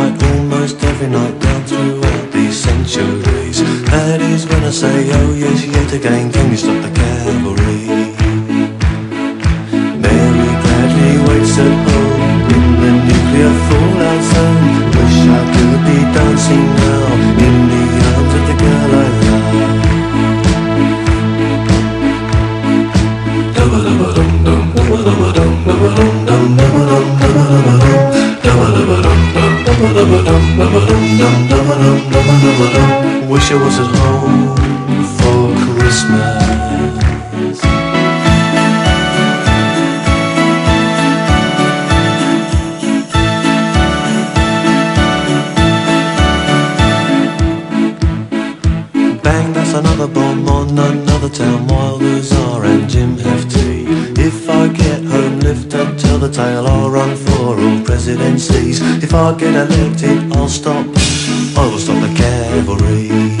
Fight almost every night down throughout these centuries. That is when I say, oh yes, yet again, can you stop the cavalry? Mary Bradley waits at home in the nuclear fallout zone. Wish I could be dancing now in the arms of the girl I love. Wish I was at home for Christmas. Bang, that's another bomb on another town. Wilders are I'll run for all presidencies. If I get elected, I'll stop. I will stop the cavalry.